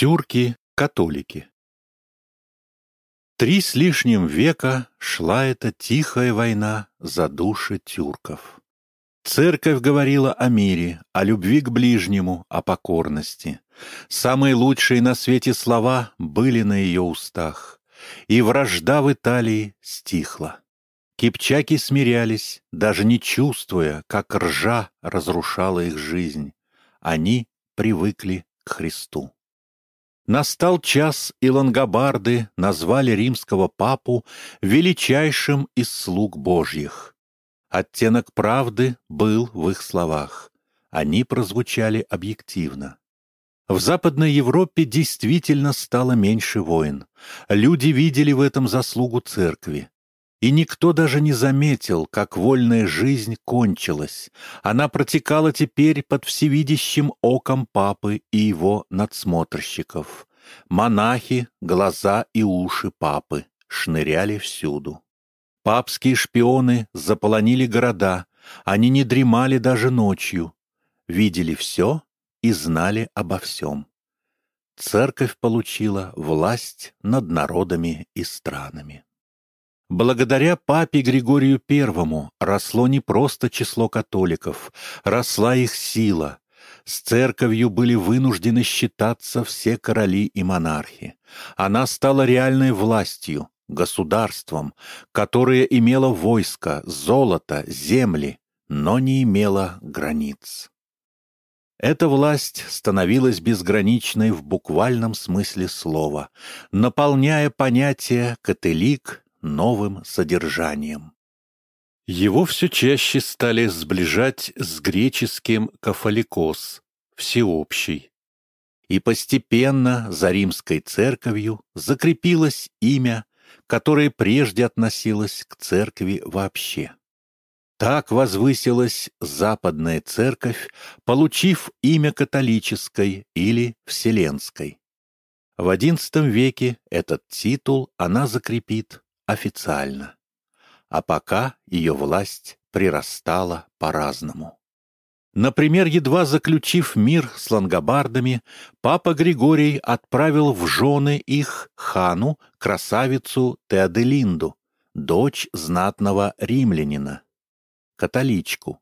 Тюрки-католики Три с лишним века шла эта тихая война за души тюрков. Церковь говорила о мире, о любви к ближнему, о покорности. Самые лучшие на свете слова были на ее устах. И вражда в Италии стихла. Кипчаки смирялись, даже не чувствуя, как ржа разрушала их жизнь. Они привыкли к Христу. Настал час, и лангобарды назвали римского папу величайшим из слуг божьих. Оттенок правды был в их словах. Они прозвучали объективно. В Западной Европе действительно стало меньше войн. Люди видели в этом заслугу церкви. И никто даже не заметил, как вольная жизнь кончилась. Она протекала теперь под всевидящим оком папы и его надсмотрщиков. Монахи, глаза и уши папы шныряли всюду. Папские шпионы заполонили города, они не дремали даже ночью, видели все и знали обо всем. Церковь получила власть над народами и странами. Благодаря папе Григорию I росло не просто число католиков, росла их сила. С церковью были вынуждены считаться все короли и монархи. Она стала реальной властью, государством, которое имело войско, золото, земли, но не имело границ. Эта власть становилась безграничной в буквальном смысле слова, наполняя понятие «католик» новым содержанием. Его все чаще стали сближать с греческим «кафаликос» — «всеобщий». И постепенно за римской церковью закрепилось имя, которое прежде относилось к церкви вообще. Так возвысилась Западная Церковь, получив имя католической или вселенской. В XI веке этот титул она закрепит официально. А пока ее власть прирастала по-разному. Например, едва заключив мир с лангобардами, папа Григорий отправил в жены их хану, красавицу Теоделинду, дочь знатного римлянина, католичку.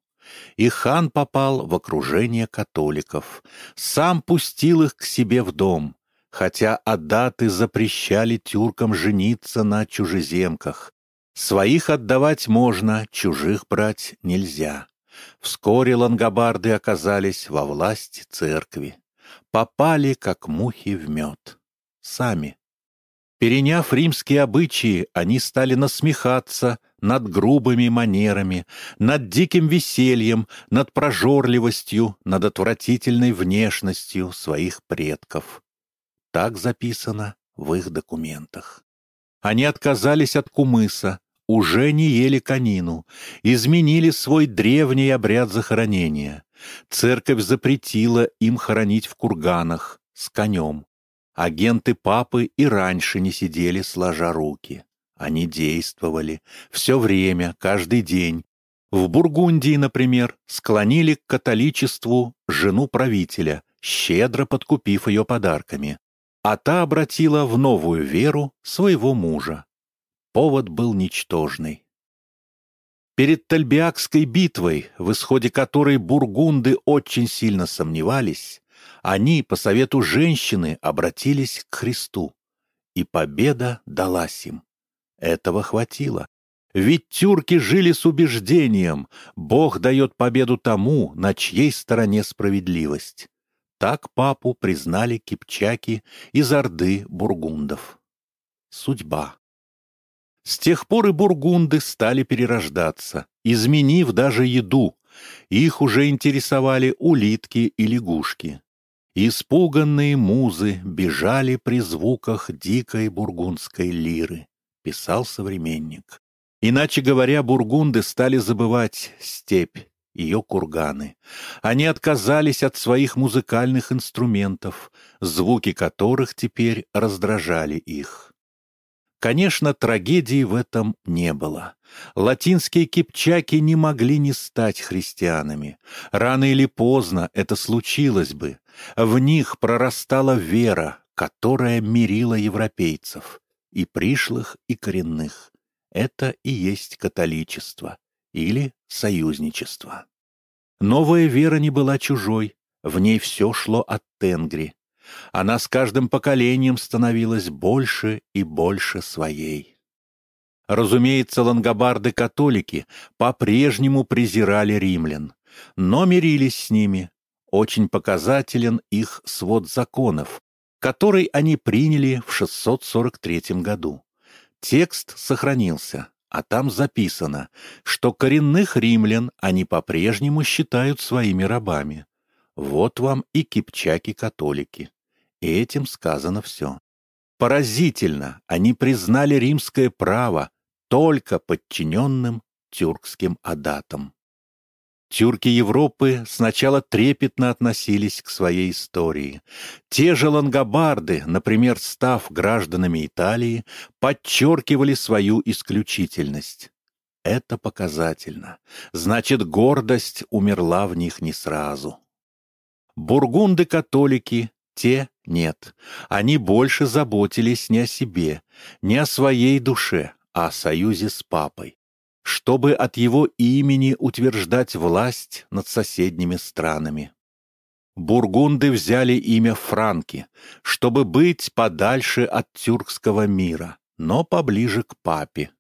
И хан попал в окружение католиков, сам пустил их к себе в дом, хотя аддаты запрещали тюркам жениться на чужеземках. Своих отдавать можно, чужих брать нельзя. Вскоре лангобарды оказались во власти церкви. Попали, как мухи в мед. Сами. Переняв римские обычаи, они стали насмехаться над грубыми манерами, над диким весельем, над прожорливостью, над отвратительной внешностью своих предков. Так записано в их документах. Они отказались от кумыса, уже не ели конину, изменили свой древний обряд захоронения. Церковь запретила им хоронить в курганах с конем. Агенты папы и раньше не сидели сложа руки. Они действовали все время, каждый день. В Бургундии, например, склонили к католичеству жену правителя, щедро подкупив ее подарками а та обратила в новую веру своего мужа. Повод был ничтожный. Перед Тальбиакской битвой, в исходе которой бургунды очень сильно сомневались, они, по совету женщины, обратились к Христу, и победа далась им. Этого хватило. Ведь тюрки жили с убеждением, Бог дает победу тому, на чьей стороне справедливость. Так папу признали кипчаки из Орды бургундов. Судьба. С тех пор и бургунды стали перерождаться, изменив даже еду. Их уже интересовали улитки и лягушки. Испуганные музы бежали при звуках дикой бургундской лиры, писал современник. Иначе говоря, бургунды стали забывать степь, ее курганы. Они отказались от своих музыкальных инструментов, звуки которых теперь раздражали их. Конечно, трагедии в этом не было. Латинские кипчаки не могли не стать христианами. Рано или поздно это случилось бы. В них прорастала вера, которая мирила европейцев, и пришлых, и коренных. Это и есть католичество или союзничество. Новая вера не была чужой, в ней все шло от Тенгри. Она с каждым поколением становилась больше и больше своей. Разумеется, лангобарды-католики по-прежнему презирали римлян, но мирились с ними. Очень показателен их свод законов, который они приняли в 643 году. Текст сохранился, а там записано, что коренных римлян они по-прежнему считают своими рабами. Вот вам и кипчаки-католики. И этим сказано все. Поразительно, они признали римское право только подчиненным тюркским адатам. Тюрки Европы сначала трепетно относились к своей истории. Те же лангобарды, например, став гражданами Италии, подчеркивали свою исключительность. Это показательно. Значит, гордость умерла в них не сразу. Бургунды-католики, те нет. Они больше заботились не о себе, не о своей душе, а о союзе с папой чтобы от его имени утверждать власть над соседними странами. Бургунды взяли имя Франки, чтобы быть подальше от тюркского мира, но поближе к папе.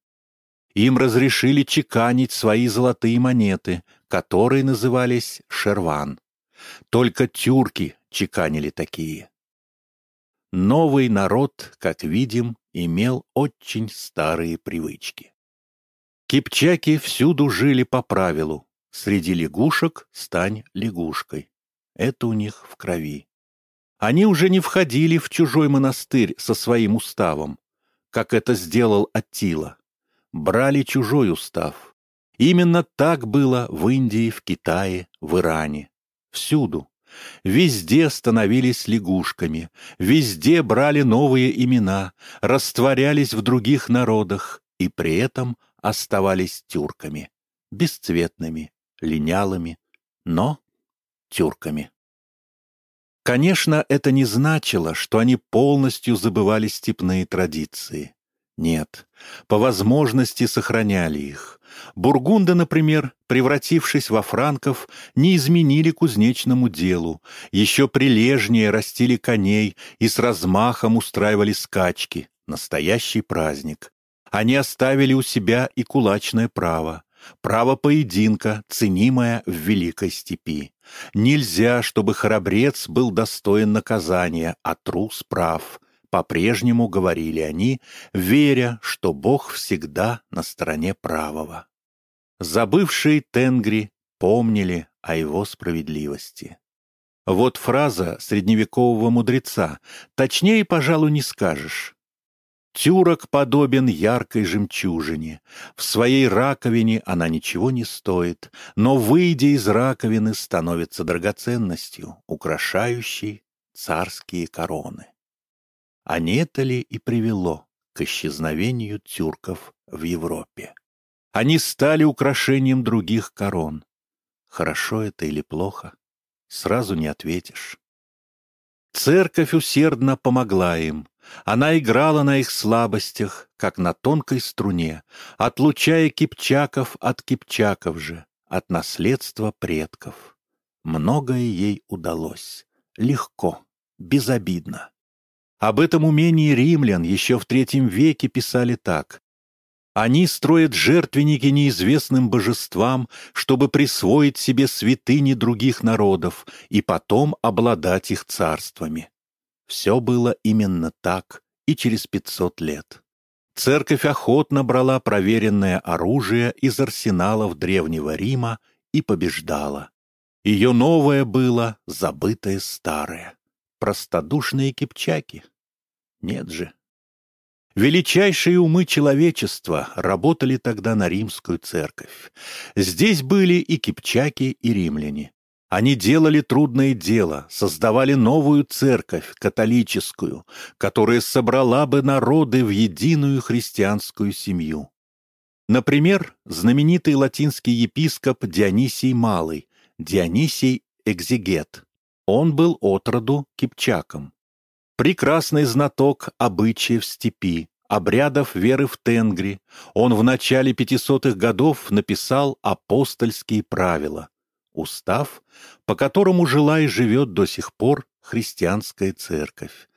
Им разрешили чеканить свои золотые монеты, которые назывались шерван. Только тюрки чеканили такие. Новый народ, как видим, имел очень старые привычки. Кипчаки всюду жили по правилу. Среди лягушек стань лягушкой. Это у них в крови. Они уже не входили в чужой монастырь со своим уставом, как это сделал Аттила. Брали чужой устав. Именно так было в Индии, в Китае, в Иране. Всюду. Везде становились лягушками, везде брали новые имена, растворялись в других народах и при этом оставались тюрками, бесцветными, линялыми, но тюрками. Конечно, это не значило, что они полностью забывали степные традиции. Нет, по возможности сохраняли их. Бургунды, например, превратившись во франков, не изменили кузнечному делу, еще прилежнее растили коней и с размахом устраивали скачки, настоящий праздник. Они оставили у себя и кулачное право, право поединка, ценимое в Великой Степи. Нельзя, чтобы храбрец был достоин наказания, а трус прав. По-прежнему говорили они, веря, что Бог всегда на стороне правого. Забывшие Тенгри помнили о его справедливости. Вот фраза средневекового мудреца, точнее, пожалуй, не скажешь. Тюрок подобен яркой жемчужине. В своей раковине она ничего не стоит, но, выйдя из раковины, становится драгоценностью, украшающей царские короны. А не это ли и привело к исчезновению тюрков в Европе? Они стали украшением других корон. Хорошо это или плохо, сразу не ответишь. Церковь усердно помогла им, она играла на их слабостях, как на тонкой струне, отлучая кипчаков от кипчаков же, от наследства предков. Многое ей удалось. Легко, безобидно. Об этом умении римлян еще в третьем веке писали так. Они строят жертвенники неизвестным божествам, чтобы присвоить себе святыни других народов и потом обладать их царствами. Все было именно так и через 500 лет. Церковь охотно брала проверенное оружие из арсеналов Древнего Рима и побеждала. Ее новое было забытое старое. Простодушные кипчаки. Нет же. Величайшие умы человечества работали тогда на римскую церковь. Здесь были и кипчаки, и римляне. Они делали трудное дело, создавали новую церковь, католическую, которая собрала бы народы в единую христианскую семью. Например, знаменитый латинский епископ Дионисий Малый, Дионисий Экзигет. Он был отроду кипчаком. Прекрасный знаток обычаев степи, обрядов веры в Тенгри, он в начале 500-х годов написал апостольские правила, устав, по которому жила и живет до сих пор христианская церковь.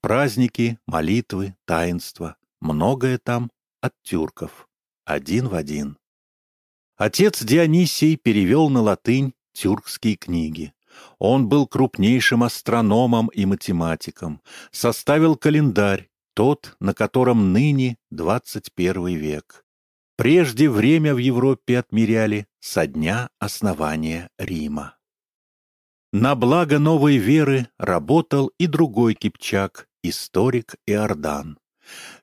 Праздники, молитвы, таинства, многое там от тюрков, один в один. Отец Дионисий перевел на латынь тюркские книги. Он был крупнейшим астрономом и математиком, составил календарь, тот, на котором ныне 21 век. Прежде время в Европе отмеряли со дня основания Рима. На благо новой веры работал и другой кипчак, историк Иордан.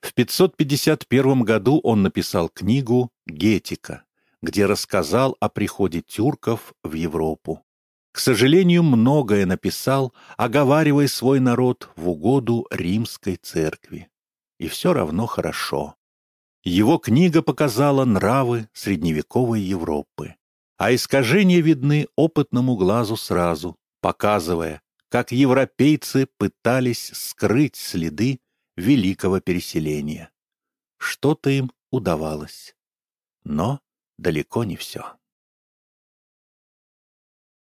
В 551 году он написал книгу «Гетика», где рассказал о приходе тюрков в Европу. К сожалению, многое написал, оговаривая свой народ в угоду римской церкви. И все равно хорошо. Его книга показала нравы средневековой Европы. А искажения видны опытному глазу сразу, показывая, как европейцы пытались скрыть следы великого переселения. Что-то им удавалось. Но далеко не все.